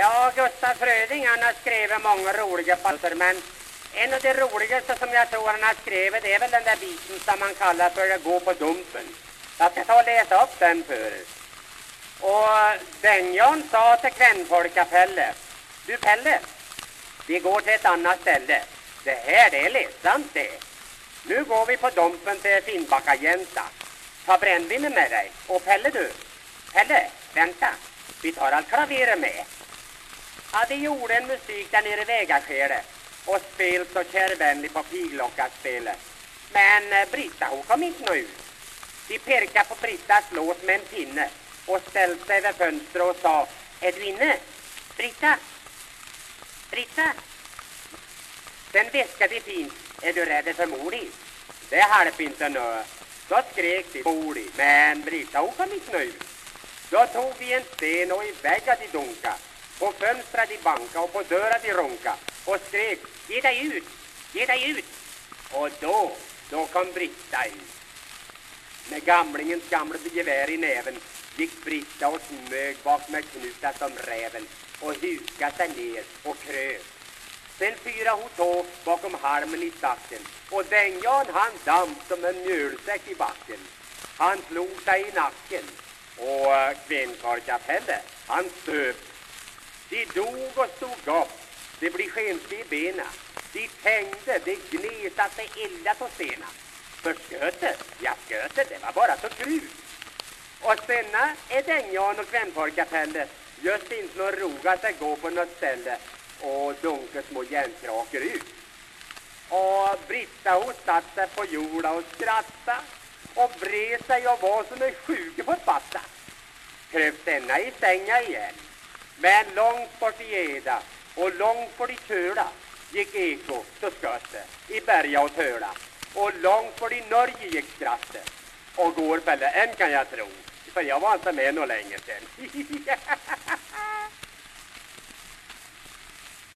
Ja, Gustaf Fröding han har skrivit många roliga passer men en av de roligaste som jag tror han har skrivit det är väl den där biten som man kallar för att gå på dumpen. Jag ska ta och läsa upp den för er. Och den Jan sa till kvännfolkapelle. Du Pelle, vi går till ett annat ställe. Det här det är ledsamt det. Nu går vi på Dumpen till Finnbacka Jänta. Ta brännvinet med dig. Och Pelle du, Pelle, vänta. Vi tar allt klaveret med hade de gjorde en musik där nere i Vägaskälet och spelat så kärvänlig på piglockaspelet. Men eh, Britta hon kom inte nå ut. De perkade på Brittas låt med en pinne och ställde sig vid fönstret och sa Är du inne? Britta? Britta? Sen viskade de fint Är du rädd för Mori? Det halp inte nu. Då skrek de Mori, men Britta hon kom inte nå ut. Då tog vi en sten och i väggen de dunka. På fönstret de banka och på dörren de ronka och skrek Ge dig ut! Ge dig ut! Och då, då kom Britta ut. Med gamlingens gamla gevär i näven gick Britta och smög bak med knuta som räven och hukade sig ner och kröp. Sen fyra hon tå bakom harmen i stacken och den Jan han damp som en mjölsäck i backen. Han slog sig i nacken och eh, kvinnkarlkapellet han stöp. De dog och stod upp. Det blir skenslig i bena. De tängde, de gnetade sig illa på stena. För skötet, ja skötet, det var bara så krut. Och senna är Dängan och kvännfolkapelle just inte någon roga att gå på något ställe och dunka små järnkrakor ut. Och Britta hon satt där på jorda och skratta och vred sig och var som en sjuke på ett batta. Kröp denna i sänga igen. Men långt bort i Eda och långt bort i Köla gick eko så skötte i berga och töla. Och långt bort i Norge gick skrattet. Och går väl än kan jag tro. För jag var inte med något länge sen.